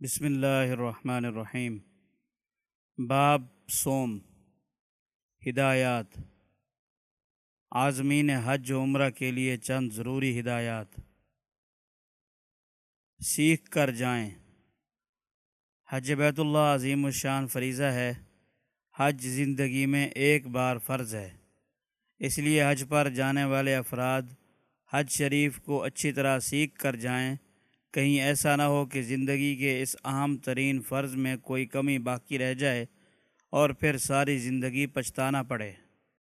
بسم اللہ الرحمن الرحیم۔ باب سوم ہدایات۔ عازمین حج و عمرہ کے لیے چند ضروری ہدایات۔ سیکھ کر جائیں۔ حج بیت اللہ عظیم الشان فریضہ ہے۔ حج زندگی میں ایک بار فرض ہے۔ اس لیے حج پر جانے والے افراد حج شریف کو اچھی طرح سیکھ کر جائیں۔ کہیں ایسا نہ ہو کہ زندگی کے اس اہم ترین فرض میں کوئی کمی باقی رہ جائے اور پھر ساری زندگی پچھتانا پڑے۔